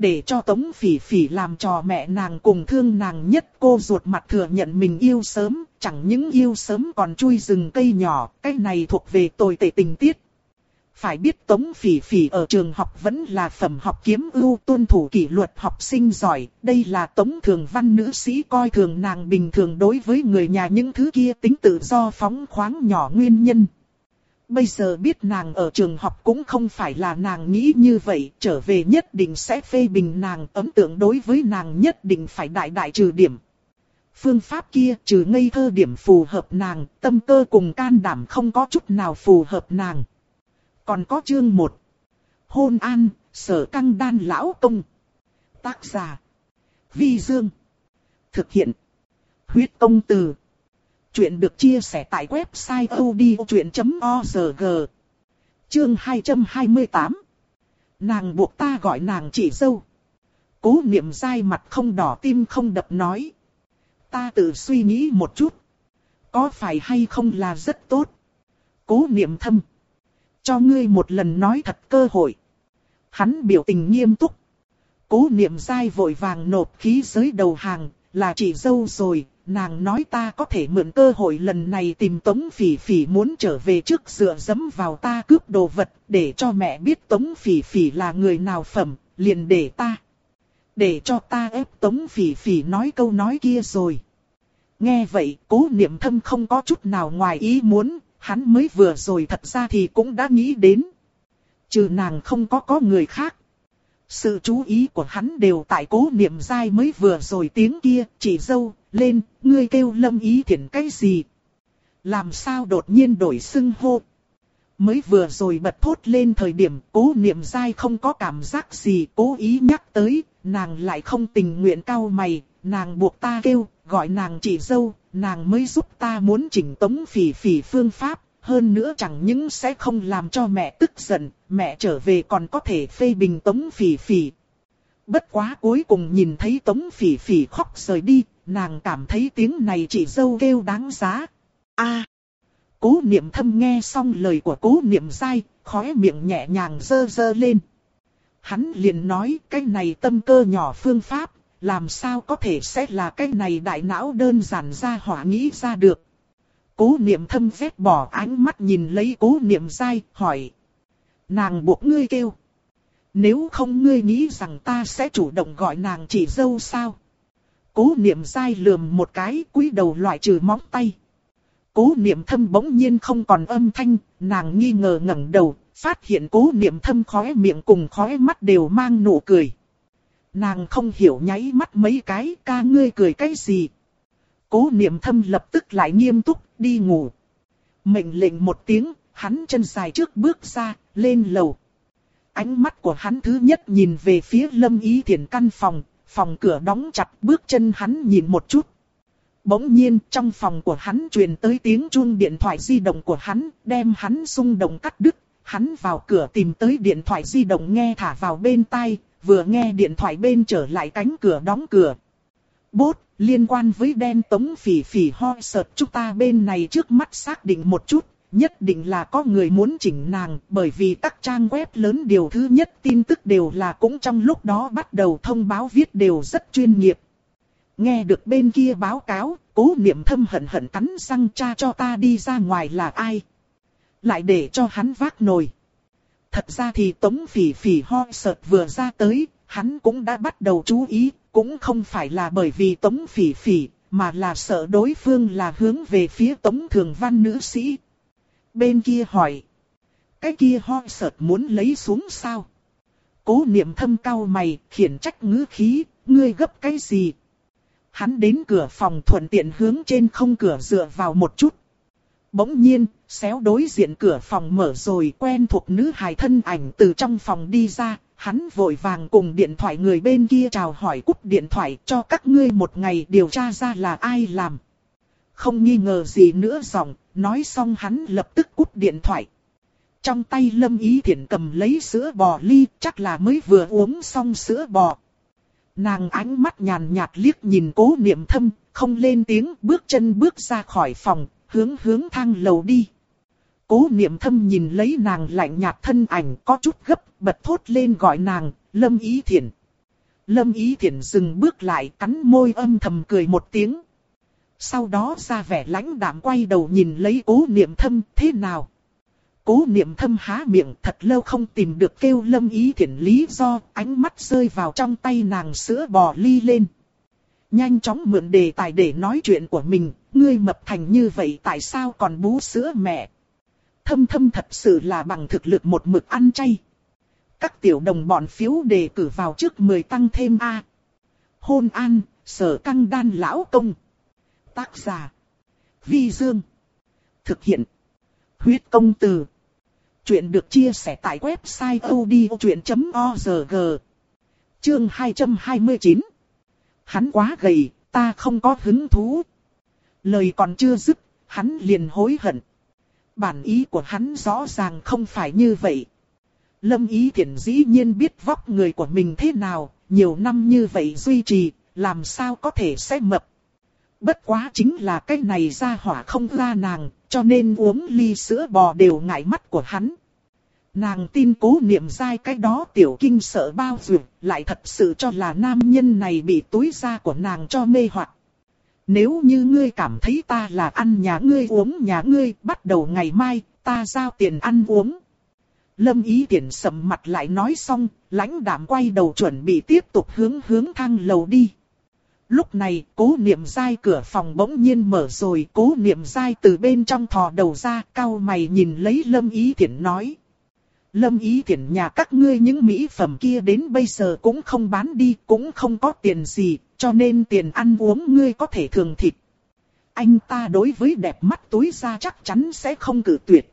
để cho Tống Phỉ Phỉ làm trò mẹ nàng cùng thương nàng nhất cô ruột mặt thừa nhận mình yêu sớm, chẳng những yêu sớm còn chui rừng cây nhỏ, cái này thuộc về tồi tệ tình tiết. Phải biết Tống Phỉ Phỉ ở trường học vẫn là phẩm học kiếm ưu tuân thủ kỷ luật học sinh giỏi, đây là Tống Thường Văn nữ sĩ coi thường nàng bình thường đối với người nhà những thứ kia tính tự do phóng khoáng nhỏ nguyên nhân. Bây giờ biết nàng ở trường học cũng không phải là nàng nghĩ như vậy, trở về nhất định sẽ phê bình nàng, ấn tượng đối với nàng nhất định phải đại đại trừ điểm. Phương pháp kia trừ ngây thơ điểm phù hợp nàng, tâm cơ cùng can đảm không có chút nào phù hợp nàng. Còn có chương 1. Hôn an, sở căng đan lão công. Tác giả. Vi Dương. Thực hiện. Huyết công từ. Chuyện được chia sẻ tại website odchuyện.org Chương 228 Nàng buộc ta gọi nàng chỉ dâu. Cố niệm dai mặt không đỏ tim không đập nói. Ta tự suy nghĩ một chút. Có phải hay không là rất tốt. Cố niệm thâm. Cho ngươi một lần nói thật cơ hội. Hắn biểu tình nghiêm túc. Cố niệm dai vội vàng nộp khí giới đầu hàng, là chị dâu rồi, nàng nói ta có thể mượn cơ hội lần này tìm Tống Phỉ Phỉ muốn trở về trước dựa dẫm vào ta cướp đồ vật, để cho mẹ biết Tống Phỉ Phỉ là người nào phẩm, liền để ta. Để cho ta ép Tống Phỉ Phỉ nói câu nói kia rồi. Nghe vậy, cố niệm thâm không có chút nào ngoài ý muốn, hắn mới vừa rồi thật ra thì cũng đã nghĩ đến. Trừ nàng không có có người khác. Sự chú ý của hắn đều tại cố niệm dai mới vừa rồi tiếng kia, chỉ dâu, lên, ngươi kêu lâm ý thiện cái gì? Làm sao đột nhiên đổi xưng hô? Mới vừa rồi bật thốt lên thời điểm cố niệm dai không có cảm giác gì cố ý nhắc tới, nàng lại không tình nguyện cao mày, nàng buộc ta kêu, gọi nàng chỉ dâu, nàng mới giúp ta muốn chỉnh tống phỉ phỉ phương pháp, hơn nữa chẳng những sẽ không làm cho mẹ tức giận, mẹ trở về còn có thể phê bình tống phỉ phỉ. Bất quá cuối cùng nhìn thấy tống phỉ phỉ khóc rời đi, nàng cảm thấy tiếng này chỉ dâu kêu đáng giá. a Cố niệm thâm nghe xong lời của cố niệm dai, khóe miệng nhẹ nhàng dơ dơ lên. Hắn liền nói cái này tâm cơ nhỏ phương pháp, làm sao có thể sẽ là cái này đại não đơn giản ra hỏa nghĩ ra được. Cố niệm thâm vết bỏ ánh mắt nhìn lấy cố niệm dai, hỏi. Nàng buộc ngươi kêu. Nếu không ngươi nghĩ rằng ta sẽ chủ động gọi nàng chỉ dâu sao? Cố niệm dai lườm một cái cúi đầu loại trừ móng tay. Cố niệm thâm bỗng nhiên không còn âm thanh, nàng nghi ngờ ngẩng đầu, phát hiện cố niệm thâm khóe miệng cùng khóe mắt đều mang nụ cười. Nàng không hiểu nháy mắt mấy cái ca ngươi cười cái gì. Cố niệm thâm lập tức lại nghiêm túc đi ngủ. Mệnh lệnh một tiếng, hắn chân dài trước bước ra, lên lầu. Ánh mắt của hắn thứ nhất nhìn về phía lâm ý thiền căn phòng, phòng cửa đóng chặt bước chân hắn nhìn một chút. Bỗng nhiên trong phòng của hắn truyền tới tiếng chuông điện thoại di động của hắn, đem hắn xung động cắt đứt. Hắn vào cửa tìm tới điện thoại di động nghe thả vào bên tai, vừa nghe điện thoại bên trở lại cánh cửa đóng cửa. Bốt, liên quan với đen tống phỉ phỉ ho sợt chúng ta bên này trước mắt xác định một chút, nhất định là có người muốn chỉnh nàng, bởi vì các trang web lớn điều thứ nhất tin tức đều là cũng trong lúc đó bắt đầu thông báo viết đều rất chuyên nghiệp. Nghe được bên kia báo cáo, cố niệm thâm hận hận cắn răng cha cho ta đi ra ngoài là ai. Lại để cho hắn vác nồi. Thật ra thì tống phỉ phỉ ho sợt vừa ra tới, hắn cũng đã bắt đầu chú ý, cũng không phải là bởi vì tống phỉ phỉ, mà là sợ đối phương là hướng về phía tống thường văn nữ sĩ. Bên kia hỏi, cái kia ho sợt muốn lấy xuống sao? Cố niệm thâm cao mày, khiển trách ngữ khí, ngươi gấp cái gì? Hắn đến cửa phòng thuận tiện hướng trên không cửa dựa vào một chút. Bỗng nhiên, xéo đối diện cửa phòng mở rồi quen thuộc nữ hài thân ảnh từ trong phòng đi ra, hắn vội vàng cùng điện thoại người bên kia chào hỏi cúp điện thoại cho các ngươi một ngày điều tra ra là ai làm. Không nghi ngờ gì nữa giọng, nói xong hắn lập tức cúp điện thoại. Trong tay Lâm Ý Thiển cầm lấy sữa bò ly, chắc là mới vừa uống xong sữa bò. Nàng ánh mắt nhàn nhạt liếc nhìn cố niệm thâm, không lên tiếng, bước chân bước ra khỏi phòng, hướng hướng thang lầu đi. Cố niệm thâm nhìn lấy nàng lạnh nhạt thân ảnh có chút gấp, bật thốt lên gọi nàng, Lâm Ý Thiển. Lâm Ý Thiển dừng bước lại cắn môi âm thầm cười một tiếng. Sau đó ra vẻ lãnh đạm quay đầu nhìn lấy cố niệm thâm thế nào. Cố niệm thâm há miệng thật lâu không tìm được kêu lâm ý thiện lý do ánh mắt rơi vào trong tay nàng sữa bò ly lên. Nhanh chóng mượn đề tài để nói chuyện của mình, ngươi mập thành như vậy tại sao còn bú sữa mẹ. Thâm thâm thật sự là bằng thực lực một mực ăn chay. Các tiểu đồng bọn phiếu đề cử vào trước 10 tăng thêm A. Hôn an, sở căng đan lão công. Tác giả. Vi Dương. Thực hiện. Huyết công từ. Chuyện được chia sẻ tại website odchuyện.org. Chương 229. Hắn quá gầy, ta không có hứng thú. Lời còn chưa dứt, hắn liền hối hận. Bản ý của hắn rõ ràng không phải như vậy. Lâm ý Thiển dĩ nhiên biết vóc người của mình thế nào, nhiều năm như vậy duy trì, làm sao có thể sẽ mập. Bất quá chính là cái này ra hỏa không ra nàng, cho nên uống ly sữa bò đều ngại mắt của hắn. Nàng tin cố niệm dai cái đó tiểu kinh sợ bao duyệt, lại thật sự cho là nam nhân này bị túi da của nàng cho mê hoặc. Nếu như ngươi cảm thấy ta là ăn nhà ngươi uống nhà ngươi, bắt đầu ngày mai, ta giao tiền ăn uống. Lâm ý tiện sầm mặt lại nói xong, lãnh đạm quay đầu chuẩn bị tiếp tục hướng hướng thang lầu đi. Lúc này, cố niệm dai cửa phòng bỗng nhiên mở rồi, cố niệm dai từ bên trong thò đầu ra, cao mày nhìn lấy lâm ý Tiễn nói. Lâm ý Tiễn nhà các ngươi những mỹ phẩm kia đến bây giờ cũng không bán đi, cũng không có tiền gì, cho nên tiền ăn uống ngươi có thể thường thịt. Anh ta đối với đẹp mắt túi ra chắc chắn sẽ không cử tuyệt.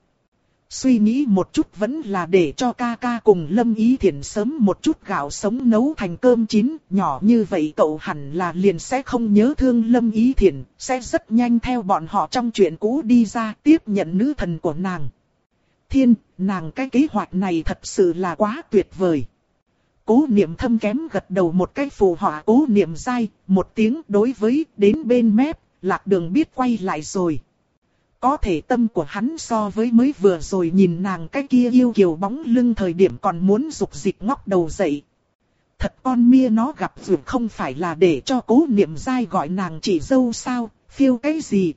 Suy nghĩ một chút vẫn là để cho ca ca cùng Lâm Ý Thiển sớm một chút gạo sống nấu thành cơm chín, nhỏ như vậy cậu hẳn là liền sẽ không nhớ thương Lâm Ý Thiển, sẽ rất nhanh theo bọn họ trong chuyện cũ đi ra tiếp nhận nữ thần của nàng. Thiên, nàng cái kế hoạch này thật sự là quá tuyệt vời. Cố niệm thâm kém gật đầu một cái phù họa cố niệm dai, một tiếng đối với đến bên mép, lạc đường biết quay lại rồi. Có thể tâm của hắn so với mới vừa rồi nhìn nàng cái kia yêu kiều bóng lưng thời điểm còn muốn dục dịch ngóc đầu dậy. Thật con mia nó gặp dù không phải là để cho cố niệm dai gọi nàng chị dâu sao, phiêu cái gì.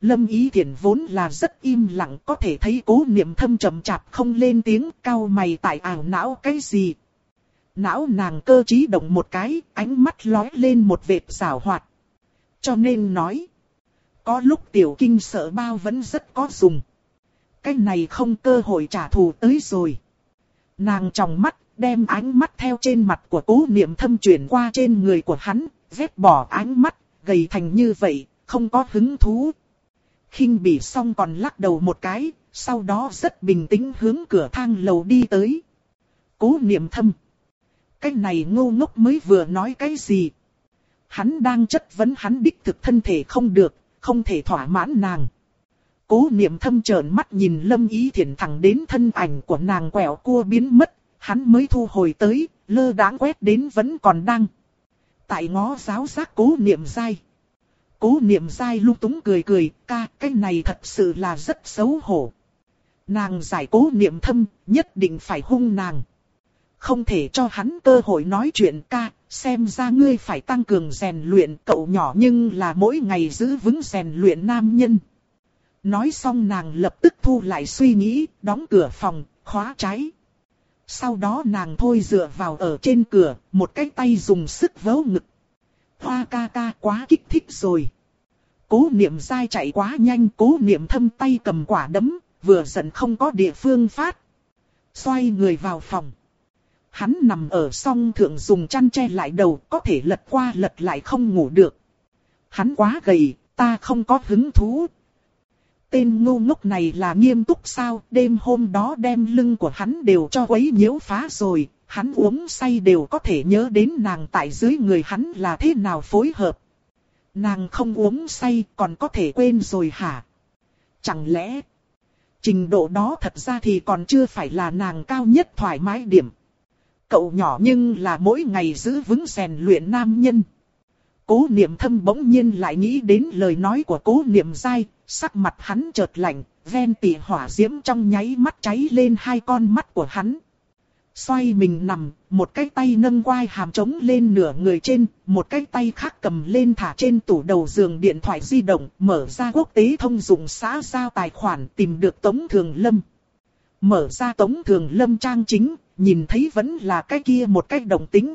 Lâm ý thiện vốn là rất im lặng có thể thấy cố niệm thâm trầm chạp không lên tiếng cao mày tại ảo não cái gì. Não nàng cơ trí động một cái, ánh mắt lói lên một vệt rào hoạt. Cho nên nói. Có lúc tiểu kinh sợ bao vẫn rất có dùng. Cái này không cơ hội trả thù tới rồi. Nàng trong mắt, đem ánh mắt theo trên mặt của cố niệm thâm chuyển qua trên người của hắn, vét bỏ ánh mắt, gầy thành như vậy, không có hứng thú. khinh bị xong còn lắc đầu một cái, sau đó rất bình tĩnh hướng cửa thang lầu đi tới. Cố niệm thâm. Cái này ngô ngốc mới vừa nói cái gì? Hắn đang chất vấn hắn đích thực thân thể không được, không thể thỏa mãn nàng. Cố niệm thâm trợn mắt nhìn lâm ý thiện thẳng đến thân ảnh của nàng quẹo cua biến mất, hắn mới thu hồi tới, lơ đãng quét đến vẫn còn đang. Tại ngó giáo giác cố niệm dai. Cố niệm dai lung túng cười cười, ca, cái này thật sự là rất xấu hổ. Nàng giải cố niệm thâm, nhất định phải hung nàng. Không thể cho hắn cơ hội nói chuyện ca, xem ra ngươi phải tăng cường rèn luyện cậu nhỏ nhưng là mỗi ngày giữ vững rèn luyện nam nhân. Nói xong nàng lập tức thu lại suy nghĩ, đóng cửa phòng, khóa trái. Sau đó nàng thôi dựa vào ở trên cửa, một cái tay dùng sức vớ ngực. Hoa ca ca quá kích thích rồi. Cố niệm dai chạy quá nhanh, cố niệm thâm tay cầm quả đấm, vừa giận không có địa phương phát. Xoay người vào phòng. Hắn nằm ở song thượng dùng chăn che lại đầu, có thể lật qua lật lại không ngủ được. Hắn quá gầy, ta không có hứng thú. Tên ngu ngốc này là nghiêm túc sao, đêm hôm đó đem lưng của hắn đều cho quấy nhiễu phá rồi, hắn uống say đều có thể nhớ đến nàng tại dưới người hắn là thế nào phối hợp. Nàng không uống say còn có thể quên rồi hả? Chẳng lẽ, trình độ đó thật ra thì còn chưa phải là nàng cao nhất thoải mái điểm cậu nhỏ nhưng là mỗi ngày giữ vững rèn luyện nam nhân. Cố niệm thâm bỗng nhiên lại nghĩ đến lời nói của cố niệm dai, sắc mặt hắn chợt lạnh, ven tỉ hỏa diễm trong nháy mắt cháy lên hai con mắt của hắn. Xoay mình nằm, một cái tay nâng quai hàm trống lên nửa người trên, một cái tay khác cầm lên thả trên tủ đầu giường điện thoại di động, mở ra quốc tế thông dụng xã giao tài khoản tìm được Tống Thường Lâm. Mở ra Tống Thường Lâm trang chính, nhìn thấy vẫn là cái kia một cái đồng tính,